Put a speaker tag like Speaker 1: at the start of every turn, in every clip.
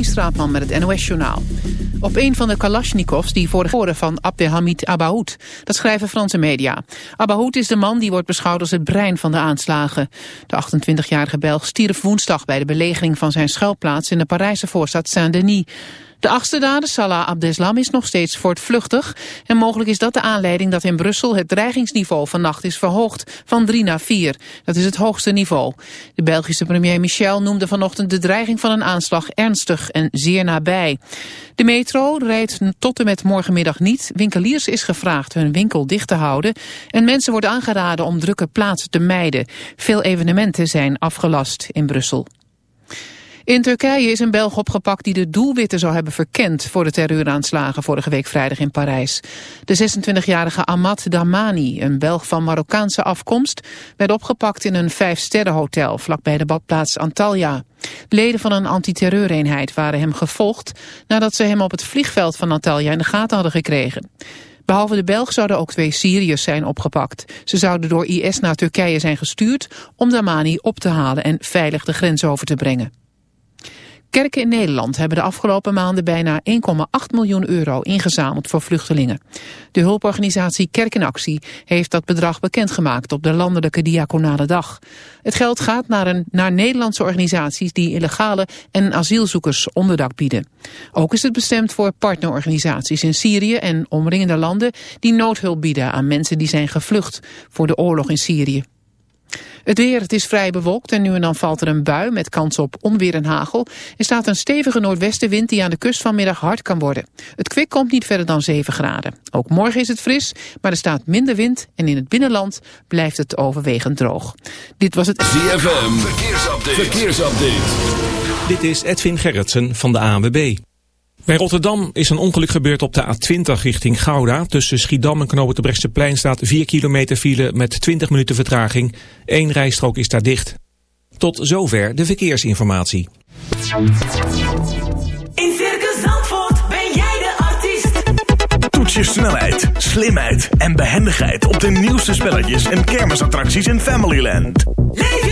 Speaker 1: Straatman met het NOS-journaal. Op een van de Kalashnikovs die voor de van Abdelhamid Abahoud. Dat schrijven Franse media. Abahoud is de man die wordt beschouwd als het brein van de aanslagen. De 28-jarige Belg stierf woensdag bij de belegering van zijn schuilplaats in de Parijse voorstad Saint-Denis. De achtste dader, Salah Abdeslam, is nog steeds voortvluchtig. En mogelijk is dat de aanleiding dat in Brussel het dreigingsniveau vannacht is verhoogd van 3 naar 4. Dat is het hoogste niveau. De Belgische premier Michel noemde vanochtend de dreiging van een aanslag ernstig en zeer nabij. De metro rijdt tot en met morgenmiddag niet. Winkeliers is gevraagd hun winkel dicht te houden. En mensen worden aangeraden om drukke plaatsen te mijden. Veel evenementen zijn afgelast in Brussel. In Turkije is een Belg opgepakt die de doelwitten zou hebben verkend voor de terreuraanslagen vorige week vrijdag in Parijs. De 26-jarige Ahmad Damani, een Belg van Marokkaanse afkomst, werd opgepakt in een vijfsterrenhotel vlakbij de badplaats Antalya. Leden van een antiterreureenheid waren hem gevolgd nadat ze hem op het vliegveld van Antalya in de gaten hadden gekregen. Behalve de Belg zouden ook twee Syriërs zijn opgepakt. Ze zouden door IS naar Turkije zijn gestuurd om Damani op te halen en veilig de grens over te brengen. Kerken in Nederland hebben de afgelopen maanden bijna 1,8 miljoen euro ingezameld voor vluchtelingen. De hulporganisatie Kerk in Actie heeft dat bedrag bekendgemaakt op de landelijke diaconale dag. Het geld gaat naar, een, naar Nederlandse organisaties die illegale en asielzoekers onderdak bieden. Ook is het bestemd voor partnerorganisaties in Syrië en omringende landen die noodhulp bieden aan mensen die zijn gevlucht voor de oorlog in Syrië. Het weer, het is vrij bewolkt en nu en dan valt er een bui met kans op onweer en hagel. Er staat een stevige noordwestenwind die aan de kust vanmiddag hard kan worden. Het kwik komt niet verder dan 7 graden. Ook morgen is het fris, maar er staat minder wind en in het binnenland blijft het overwegend droog. Dit was het
Speaker 2: ZFM, verkeersupdate. verkeersupdate.
Speaker 3: Dit is Edwin Gerritsen van de ANWB. Bij Rotterdam is een ongeluk gebeurd op de A20 richting Gouda. Tussen Schiedam en Knopen de plein staat 4 kilometer file met 20 minuten vertraging. Eén rijstrook is daar dicht. Tot zover de verkeersinformatie.
Speaker 4: In Circus Zandvoort ben jij de artiest.
Speaker 5: Toets je snelheid, slimheid en behendigheid op de nieuwste spelletjes en kermisattracties in Familyland.
Speaker 4: Leef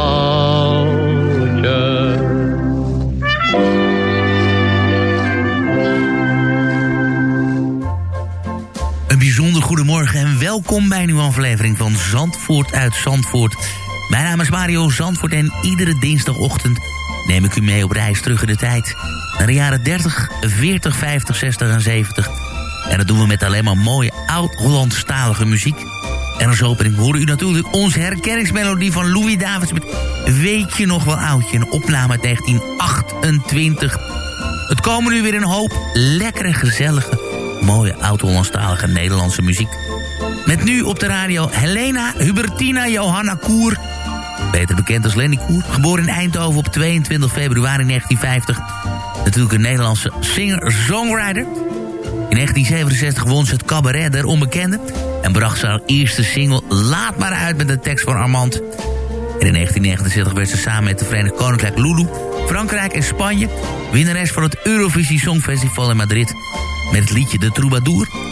Speaker 6: Welkom bij een nieuwe aflevering van Zandvoort uit Zandvoort. Mijn naam is Mario Zandvoort en iedere dinsdagochtend neem ik u mee op reis terug in de tijd. Naar de jaren 30, 40, 50, 60 en 70. En dat doen we met alleen maar mooie oud-Hollandstalige muziek. En als opening horen u natuurlijk onze herkenningsmelodie van Louis Davids met Weet je nog wel oudje? Een opname uit 1928. Het komen nu weer een hoop lekkere, gezellige, mooie oud-Hollandstalige Nederlandse muziek. Met nu op de radio Helena Hubertina Johanna Koer. Beter bekend als Lenny Koer. Geboren in Eindhoven op 22 februari 1950. Natuurlijk een Nederlandse singer-songwriter. In 1967 won ze het cabaret der onbekende... en bracht ze haar eerste single Laat maar uit met de tekst van Armand. En in 1969 werd ze samen met de Verenigd Koninkrijk Lulu... Frankrijk en Spanje winnares van het Eurovisie Songfestival in Madrid... met het liedje De Troubadour...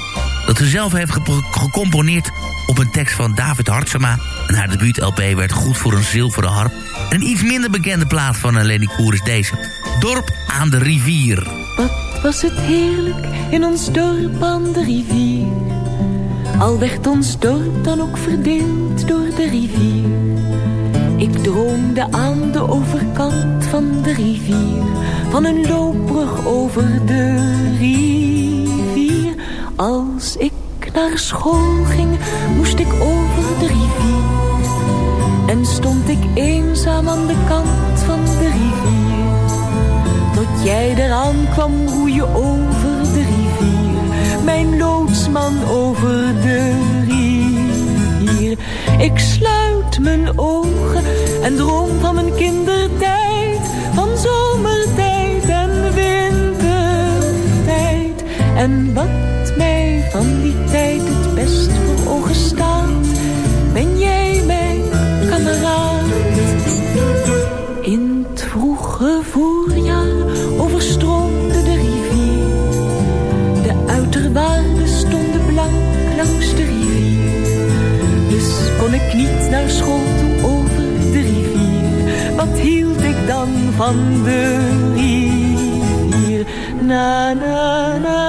Speaker 6: dat ze zelf heeft ge- gecomponeerd op een tekst van David Hartsema... en haar debuut-LP werd goed voor een zilveren harp. En een iets minder bekende plaat van Lenny Koer is deze... Dorp aan de rivier.
Speaker 7: Wat was het heerlijk in ons dorp aan de rivier. Al werd ons dorp dan ook verdeeld door de rivier. Ik droomde aan de overkant van de rivier. Van een loopbrug over de rivier. Als ik naar school ging, moest ik over de rivier. En stond ik eenzaam aan de kant van de rivier. Tot jij eraan kwam roeien over de rivier. Mijn loodsman over de rivier. Ik sluit mijn ogen en droom van mijn kindertijd. Van zomertijd en wintertijd. En wat tijd het best voor ogen staat, ben jij mijn kameraad. In het vroege voorjaar overstroomde de rivier. De uiterwaarden stonden blank langs de rivier. Dus kon ik niet naar school toe over de rivier. Wat hield ik dan van de rivier? Na, na, na.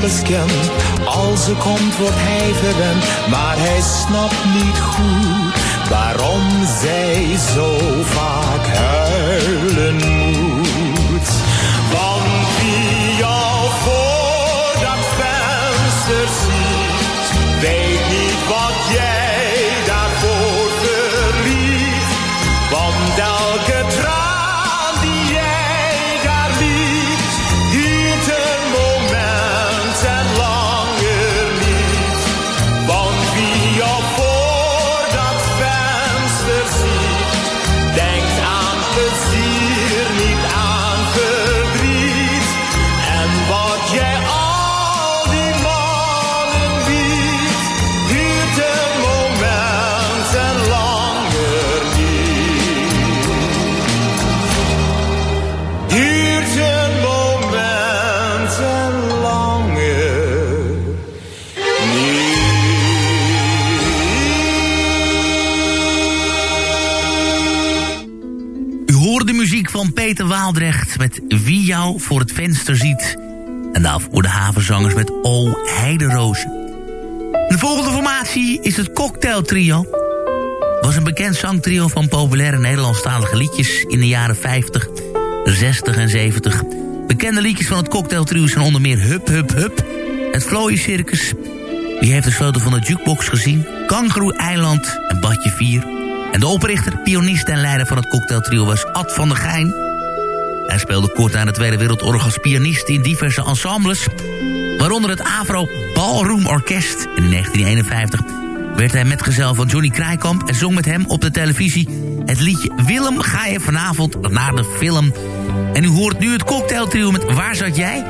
Speaker 8: Als
Speaker 9: ze komt wordt hij verwend, maar hij snapt niet goed waarom zij zo vaak huilen jou voor
Speaker 6: het venster ziet. En daarvoor de havenzangers met O Heideroosje. De volgende formatie is het Cocktail Trio. Was een bekend zangtrio van populaire Nederlandstalige liedjes in de jaren 50, 60 en 70. Bekende liedjes van het Cocktail Trio zijn onder meer Hup Hup Hup, het Vlooien Circus. Wie heeft de sleutel van de jukebox gezien? Kangaroo Eiland en Badje 4. En de oprichter, pianist en leider van het cocktailtrio was Ad van der Geijn. Hij speelde kort na de Tweede Wereldoorlog als pianist in diverse ensembles. Waaronder het Avro Ballroom Orkest. In 1951 werd hij metgezel van Johnny Krijkamp... en zong met hem op de televisie het liedje... Willem, ga je vanavond naar de film? En u hoort nu het cocktailtrio met Waar zat jij?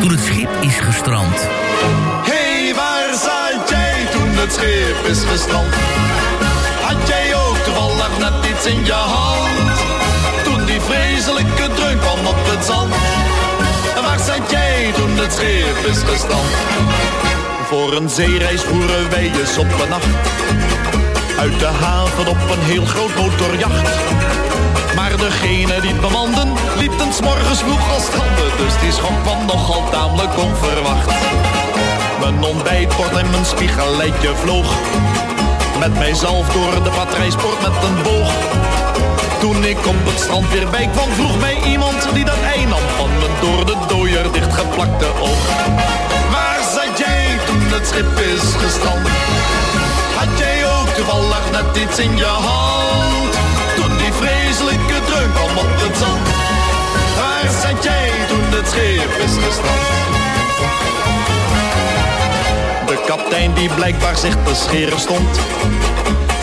Speaker 6: Toen het schip is gestrand.
Speaker 10: Hey, waar zat jij toen het schip is gestrand? Had jij ook toevallig net iets in je hand? Toen die vreselijke het schip is gestrand? Voor een zeereis voeren wij eens op een nacht. Uit de haven op een heel groot motorjacht. Maar degene die het bemanden, liep ten morgens vroeg als stranden. Dus die schok kwam nogal tamelijk onverwacht. Mijn ontbijtbord en mijn spiegeleitje vloog. Met mijzelf door de patrijsport met een boog. Toen ik op het strand weer bij kwam, vroeg mij iemand die dat ei nam van mijn door de dooier dichtgeplakte oog. Waar zat jij toen het schip is gestrand? Had jij ook toevallig net iets in je hand? Toen die vreselijke dreun kwam op het zand. Waar zat jij toen het schip is gestrand? De kaptein die blijkbaar zich te scheren stond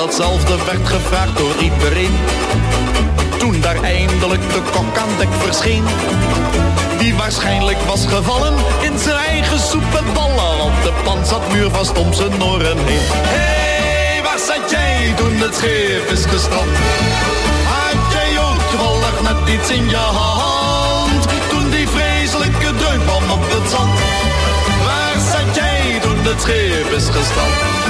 Speaker 10: Datzelfde werd gevraagd door iedereen. Toen daar eindelijk de kok aan dek verscheen.
Speaker 11: die waarschijnlijk was gevallen in zijn eigen soep. Want de pan zat muurvast om zijn oren heen. Hé, hey, waar zat jij toen het schip is gestrand? Had jij ook toevallig net iets in je hand? Toen die vreselijke dreun kwam op het zand. Waar zat jij toen het schip is gestrand?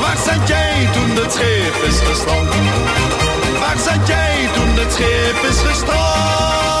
Speaker 11: Waar zat jij toen het schip is gestrand? Waar zat jij toen het schip is gestrand?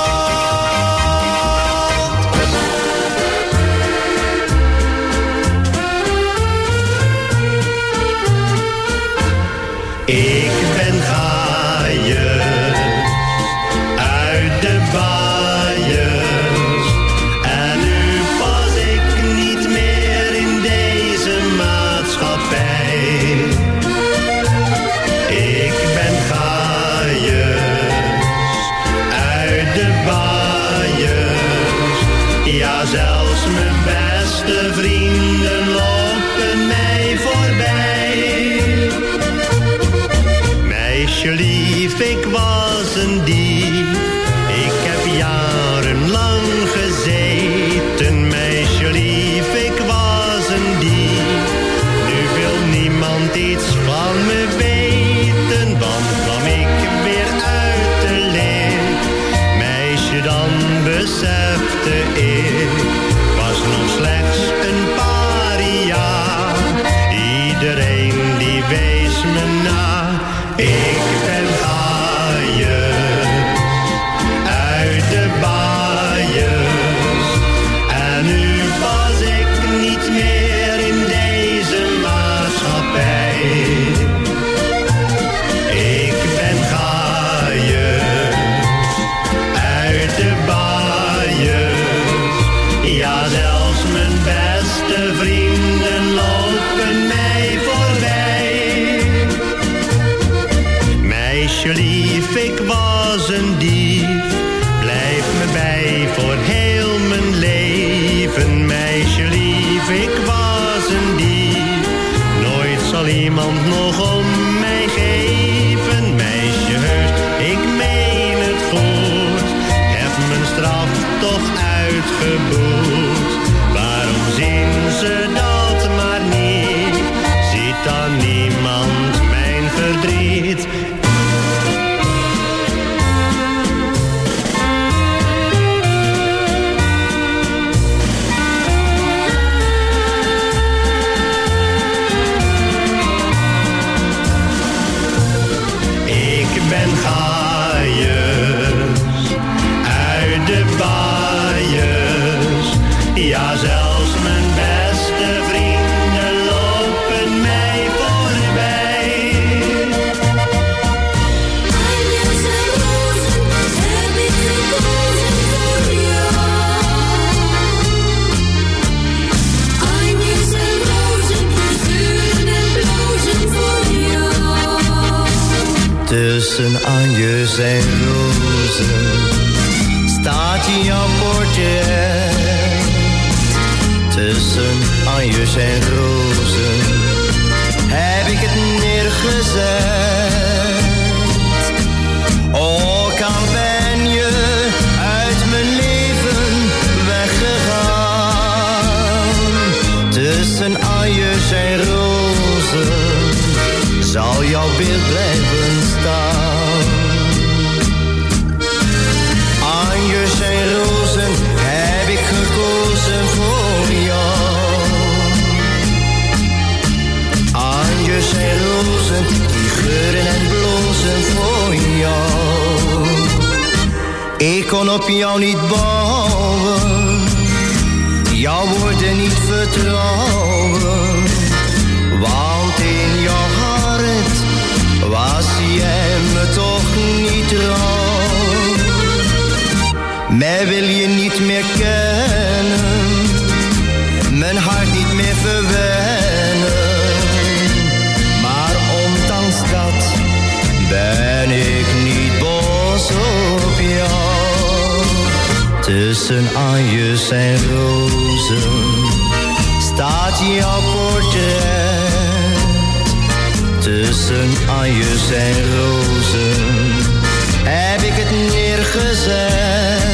Speaker 12: Tussen anjes en rozen staat jouw portret. Tussen anjes en rozen heb ik het neergezet.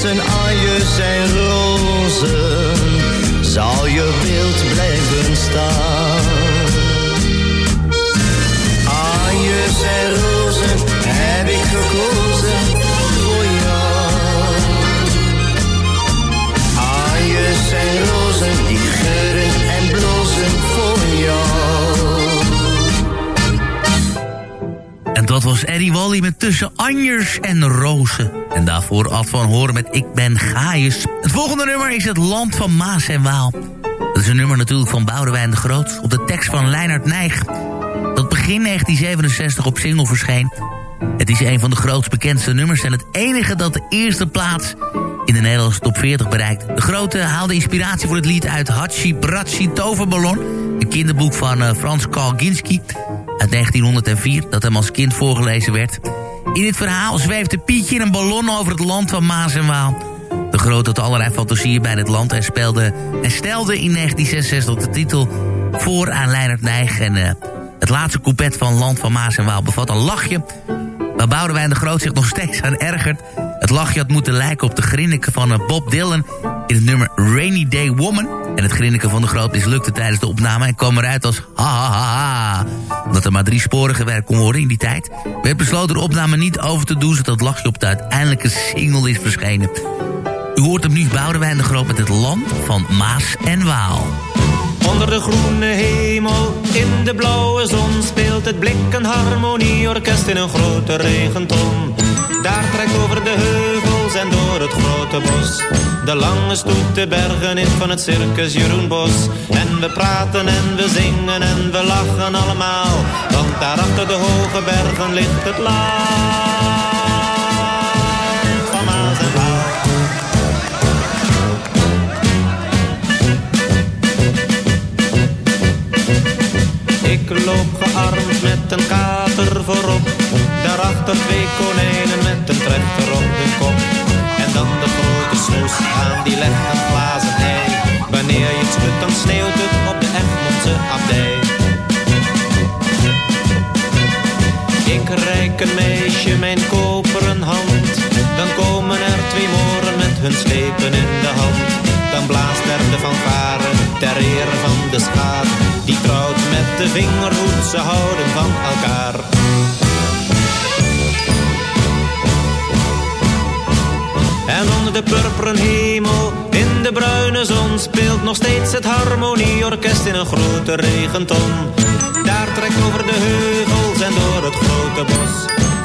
Speaker 13: Tussen anjes en rozen zal je beeld blijven staan. Anjes en rozen
Speaker 6: dat was Eddie Wally met Tussen Anjers en Rozen. En daarvoor Ad van Horen met Ik ben Gaius. Het volgende nummer is Het Land van Maas en Waal. Dat is een nummer natuurlijk van Boudewijn de Groot... op de tekst van Leinert Nijg. Dat begin 1967 op single verscheen. Het is een van de grootst bekendste nummers... en het enige dat de eerste plaats in de Nederlandse top 40 bereikt. De Grote haalde inspiratie voor het lied uit Hachi Brachi Toverballon... een kinderboek van eh, Frans Kalginski uit 1904... dat hem als kind voorgelezen werd... In dit verhaal zweefde Pietje in een ballon over het land van Maas en Waal. De Groot had allerlei fantasieën bij het land en, speelde, en stelde in 1966 de titel voor aan Leonard Nijg. En uh, het laatste couplet van Land van Maas en Waal bevat een lachje... waar Boudewijn de Groot zich nog steeds aan ergert. Het lachje had moeten lijken op de grinniken van uh, Bob Dylan... in het nummer Rainy Day Woman... En het grinniken van de Groot mislukte tijdens de opname... en kwam eruit als ha ha ha ha. Omdat er maar drie sporen gewerkt kon worden in die tijd... werd besloten de opname niet over te doen... zodat lachje op de uiteindelijke single is verschenen. U hoort hem nu Boudewijn de Groot met het land van Maas en Waal.
Speaker 14: Onder de groene hemel, in de blauwe zon... speelt het blik een harmonieorkest in een grote regenton. Daar trekt over de en door het grote bos... de lange stoet de bergen in van het circus Jeroen Bos. En we praten en we zingen en we lachen allemaal... want daar achter de hoge bergen ligt het land Daarachter twee konijnen met een trechter op de kop. En dan de grote snoes aan die legt een glazen ei. Wanneer je het schudt dan sneeuwt het op de Egmondse abdij. Ik reik een meisje mijn koperen hand. Dan komen er twee moren met hun slepen in de hand. Dan blaast er de fanfare ter ere van de schaar. Die trouwt met de vingerhoed, ze houden van elkaar. De purperen hemel. In de bruine zon speelt nog steeds het harmonieorkest in een grote regenton. Daar trekt over de heuvels en door het grote bos.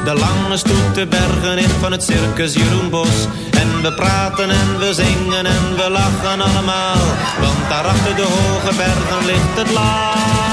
Speaker 14: De lange stoet de bergen in van het circus Jeroen Bos. En we praten en we zingen en we lachen allemaal. Want daar achter de hoge bergen ligt het land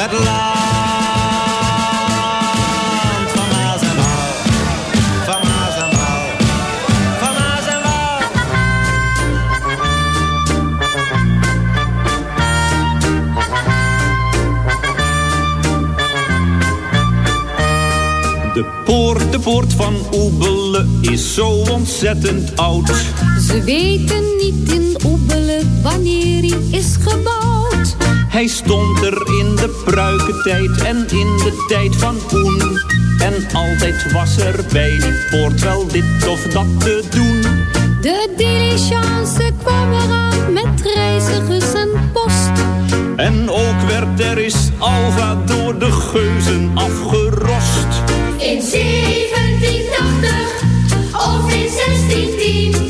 Speaker 14: Het land van Maas en Waal. Van Maas en Waal. Van Maas en Waal.
Speaker 10: De poort, de poort van Oebelen is zo ontzettend oud.
Speaker 15: Ze weten niet in Oebelen wanneer hij is gebouwd.
Speaker 10: Hij stond er in de pruikentijd en in de tijd van Oen. En altijd was er bij die poort wel dit of dat te doen.
Speaker 15: De diligence kwam eraan met reizigers en post.
Speaker 10: En ook werd er is Alva door de geuzen afgerost.
Speaker 4: In 1780 of in 1610.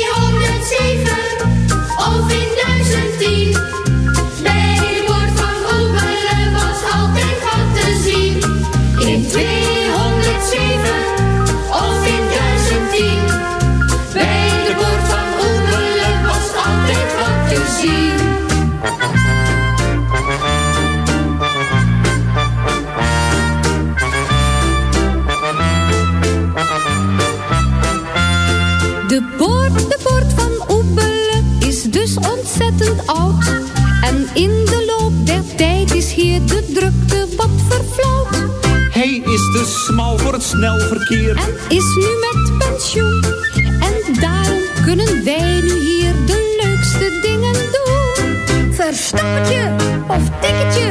Speaker 4: of in 1010. Bij
Speaker 15: ontzettend oud. En in de loop der tijd is hier de drukte wat verflauwd.
Speaker 10: Hij is te smal voor het snelverkeer.
Speaker 15: En is nu met pensioen. En daarom kunnen wij nu hier de leukste dingen doen. Verstappertje of tikketje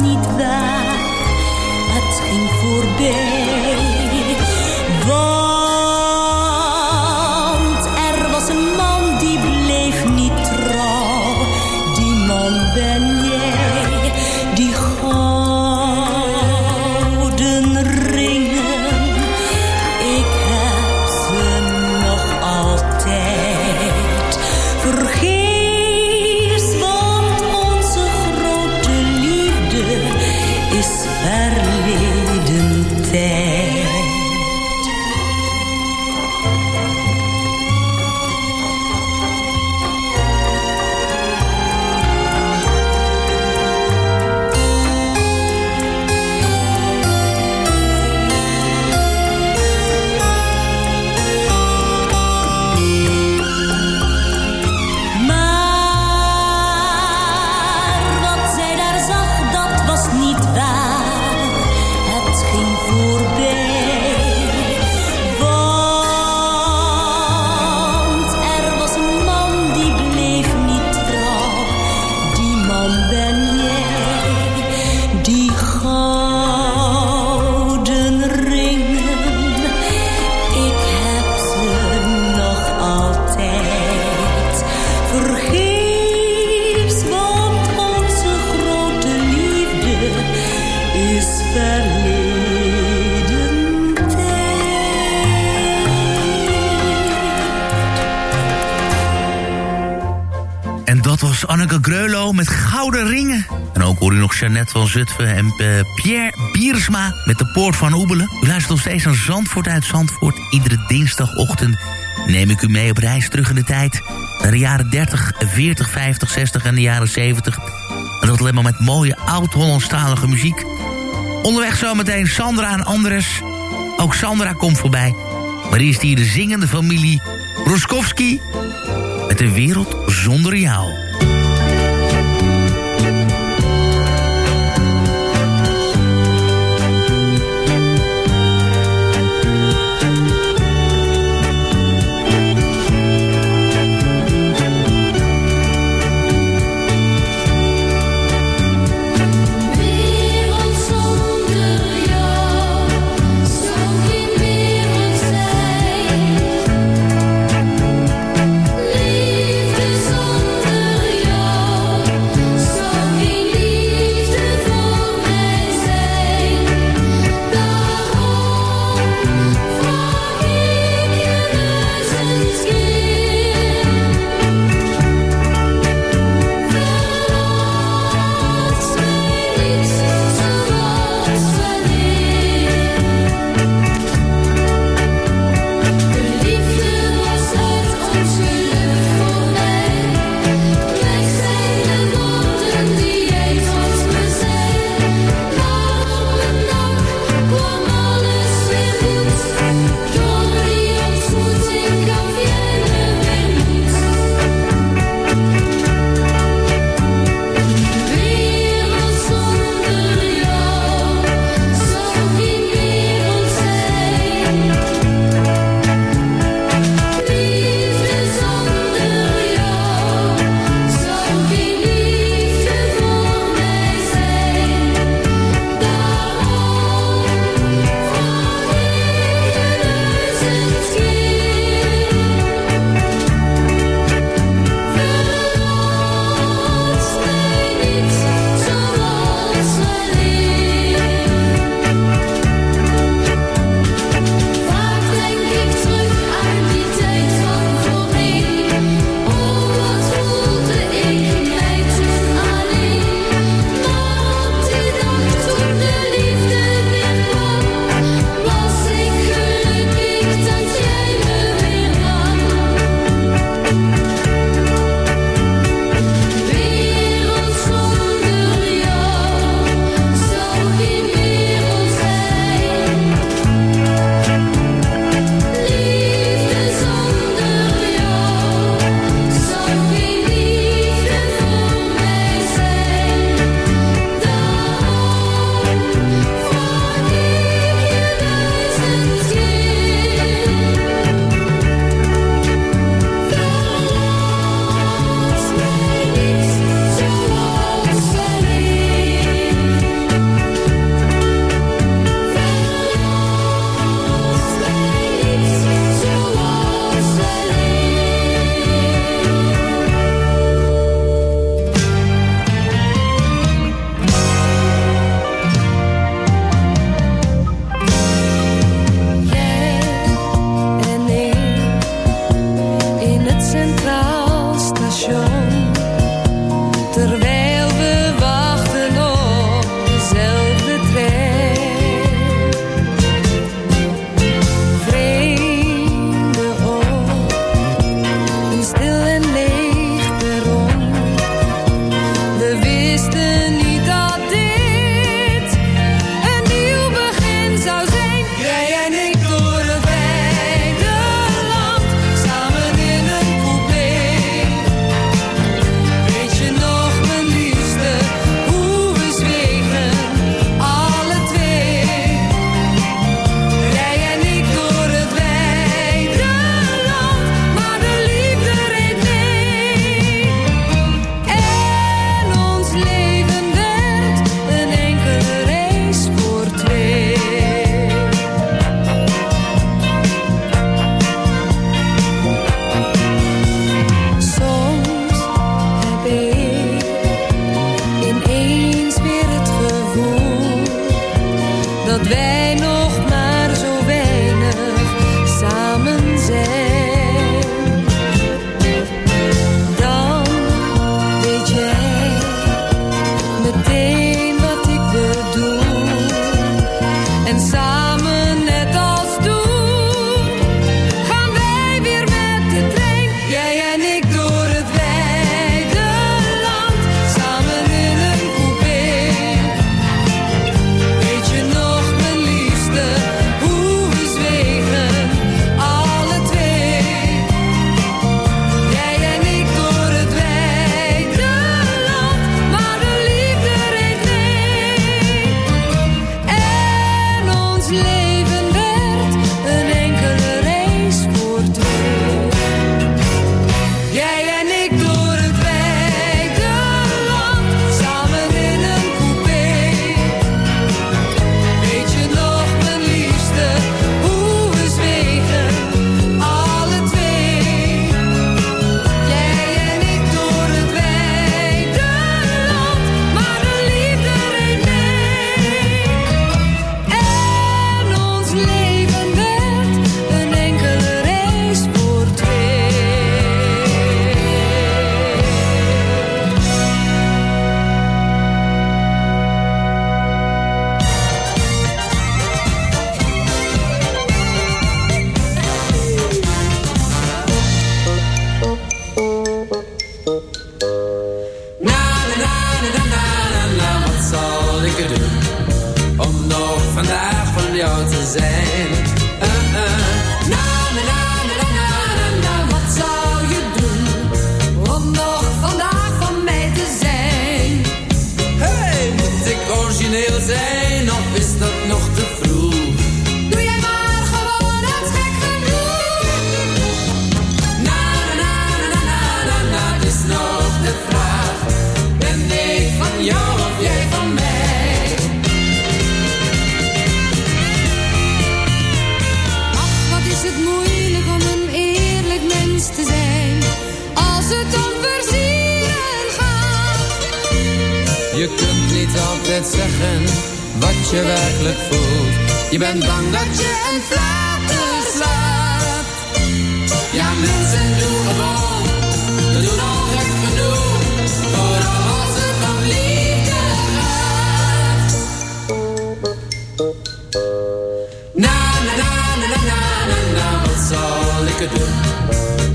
Speaker 7: niet waar. Het ging voorbij.
Speaker 6: Jeannette van Zutphen en eh, Pierre Biersma met de Poort van Oebelen. U luistert nog steeds aan Zandvoort uit Zandvoort. Iedere dinsdagochtend neem ik u mee op reis terug in de tijd. Naar de jaren 30, 40, 50, 60 en de jaren 70. En dat alleen maar met mooie oud-Hollandstalige muziek. Onderweg zometeen Sandra en Andres. Ook Sandra komt voorbij. Maar eerst hier de zingende familie Roskowski met een wereld zonder
Speaker 16: jou.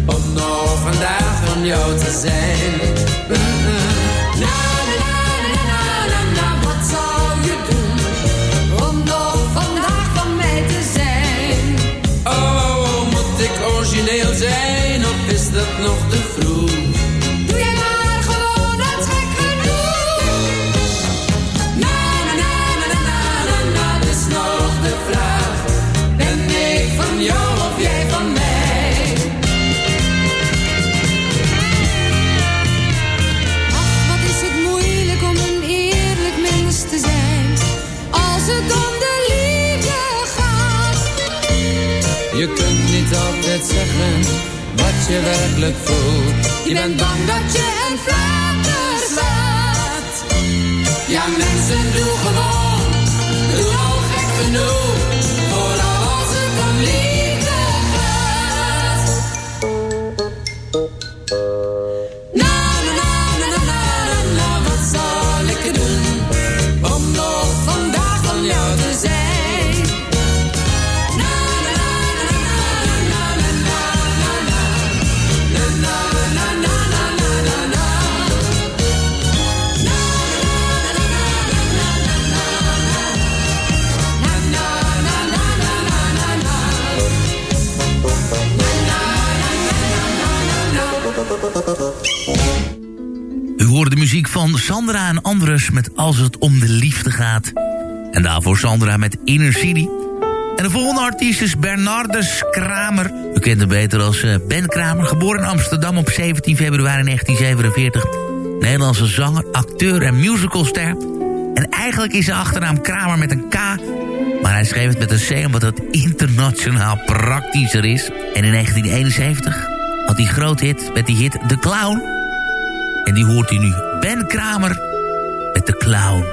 Speaker 16: om nog vandaag van jou
Speaker 7: te zijn.
Speaker 16: Mm -mm. Na, na, na, na, na, wat zou je doen
Speaker 7: om nog vandaag van mij te zijn?
Speaker 16: Oh, moet ik origineel zijn of is dat nog niet altijd zeggen wat je werkelijk voelt. Je bent bang dat je hem vraagt.
Speaker 6: U hoort de muziek van Sandra en Andres met Als het om de liefde gaat. En daarvoor Sandra met Inner City. En de volgende artiest is Bernardus Kramer. U kent hem beter als eh, Ben Kramer. Geboren in Amsterdam op 17 februari 1947. Nederlandse zanger, acteur en musicalster. En eigenlijk is zijn achternaam Kramer met een K. Maar hij schreef het met een C omdat het internationaal praktischer is. En in 1971 had die groot hit met die hit De Clown. En die hoort hij nu. Ben Kramer met De Clown.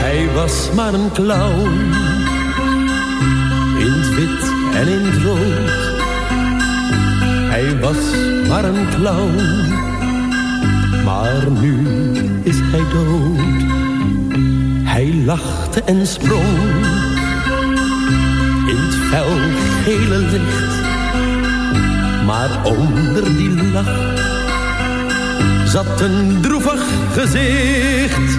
Speaker 17: Hij was maar een clown. In het wit en in het rood. Hij was maar een clown maar nu is hij dood. Hij lachte en sprong. In het fel gele licht. Maar onder die lach zat een droevig gezicht.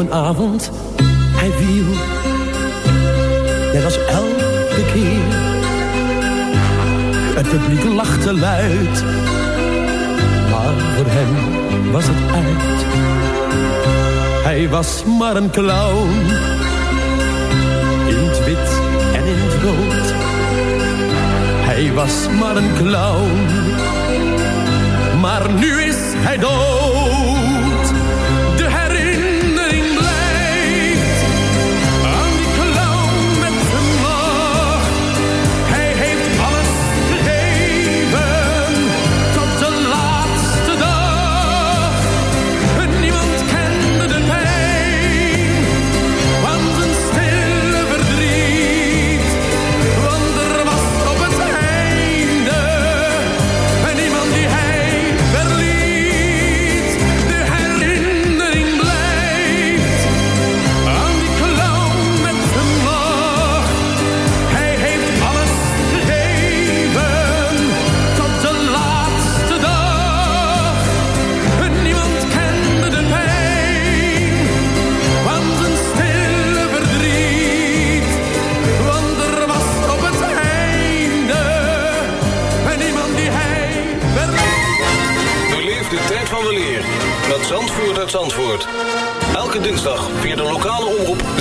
Speaker 17: Een avond, hij viel, net als elke keer. Het publiek lachte luid, maar voor hem was het uit. Hij was maar een clown, in het wit en in het rood. Hij was maar een clown, maar nu is hij dood.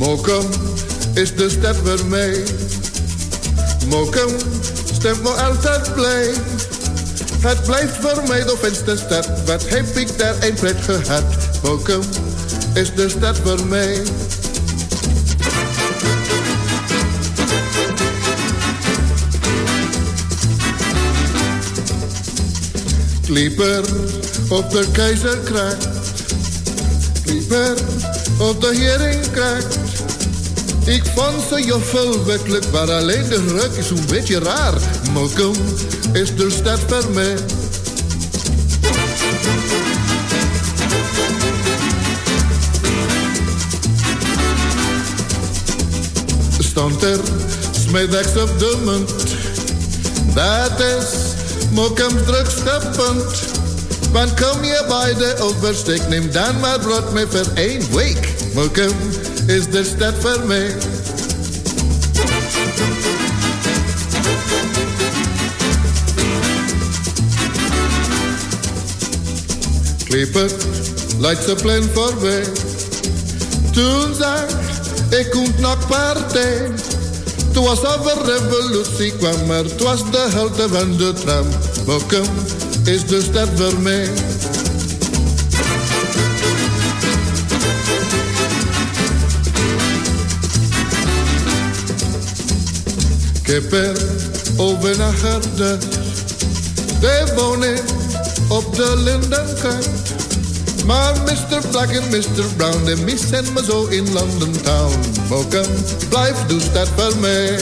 Speaker 18: Mokum is de stad waarmee. Mokum stemt me altijd blij. Het blijft voor mij de fijnste stad. Wat heb ik daar een pret gehad. Mokum is de stad voor mij. Lieper op de keizer krijgt. Lieper op de hering krijgt. Ik vond ze joffel werkelijk, maar alleen de ruk is een beetje raar. Mokum is de stad voor mij. Stond er smiddags op de munt. Dat is Mokums drukste punt. Want kom je bij de oversteek, neem dan maar brood mee voor één week. Mokum is de stad voor mij. Klippert, lijkt ze plan voorbij. Toen zag ik komt nog partij. Toen was over revolutie kwam, maar het was de helte van de tram. Mokum is de stad voor mij. Er over naar Garde. De wonen op de Lindenkant. Maar Mr. Black en Mr. Brown, de missen me zo in London Town. Mokum, blijf dus dat voor mij.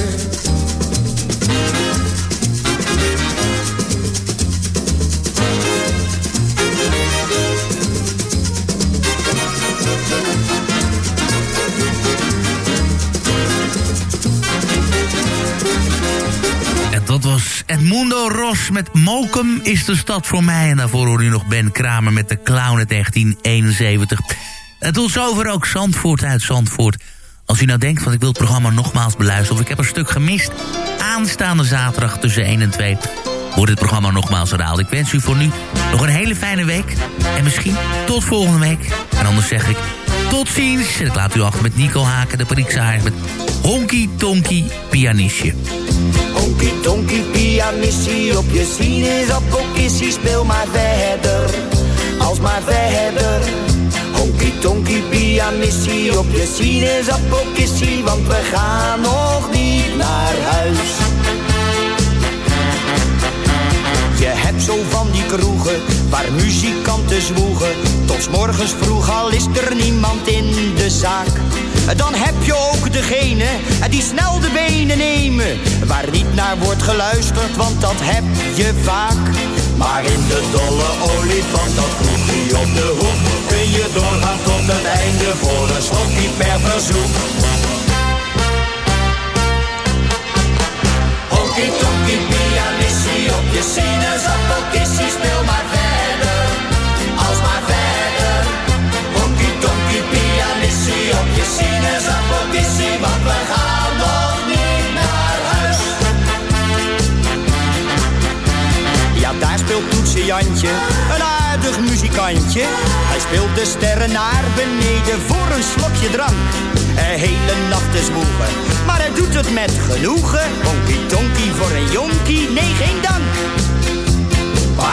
Speaker 6: Met Mokum is de stad voor mij. En daarvoor hoorde u nog Ben Kramer met de Clown uit 1971. En tot zover ook Zandvoort uit Zandvoort. Als u nou denkt van ik wil het programma nogmaals beluisteren... of ik heb een stuk gemist, aanstaande zaterdag tussen 1 en 2... wordt het programma nogmaals herhaald. Ik wens u voor nu nog een hele fijne week. En misschien tot volgende week. En anders zeg ik tot ziens. En ik laat u achter met Nico Haken, de Parieksaar... met Honky Tonky Pianistje.
Speaker 13: Honky tonky pianissie op je sinaasappelkissie, speel maar verder, als maar verder. Honky tonky pianissie op je sinaasappelkissie, want we gaan nog niet naar huis. Je hebt zo van die kroegen waar muzikanten zwoegen. Tot morgens vroeg al is er niemand in de zaak. Dan heb je ook degene die snel de benen nemen. Waar niet naar wordt geluisterd, want dat heb je vaak. Maar in de dolle olifant, dat kroegje op de hoek. Kun je doorgaan tot het einde voor een slokje per verzoek. Tonky pianissie op je sinaasappelkissie, speel maar verder, niet naar huis. Ja, daar speelt Toetse Jantje, een aardig muzikantje. Hij speelt de sterren naar beneden voor een slokje drank. Een hele nacht zwoegen, maar hij doet het met genoegen. Honky tonky voor een jonkie, nee geen dank.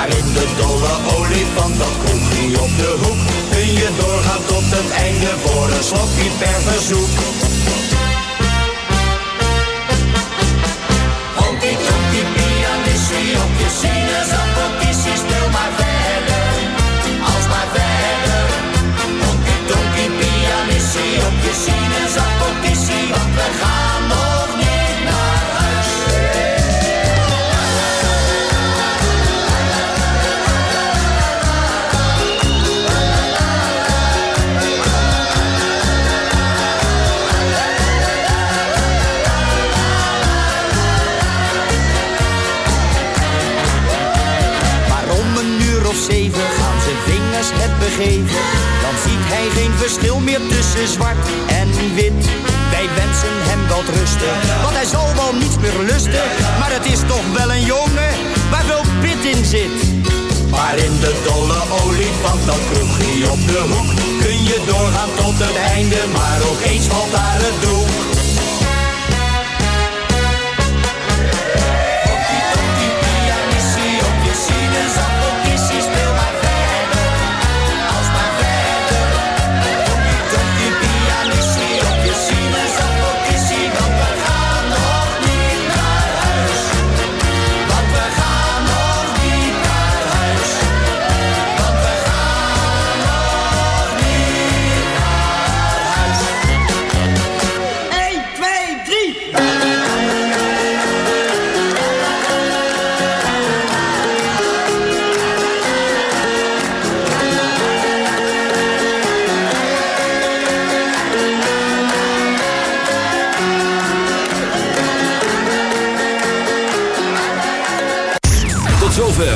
Speaker 13: In de dolle olifant, dat kroegje op de hoek, kun je doorgaan tot het einde voor een slokje per verzoek. Honky tonky pianissie op je sinaasappelkissie, speel maar Dan ziet hij geen verschil meer tussen zwart en wit. Wij wensen hem wel rusten, want hij zal wel niets meer lusten. Maar het is toch wel een jongen waar veel pit in zit. Maar in de dolle olifant, dat kroegje op de hoek, kun je doorgaan tot het einde. Maar ook eens valt daar het doek.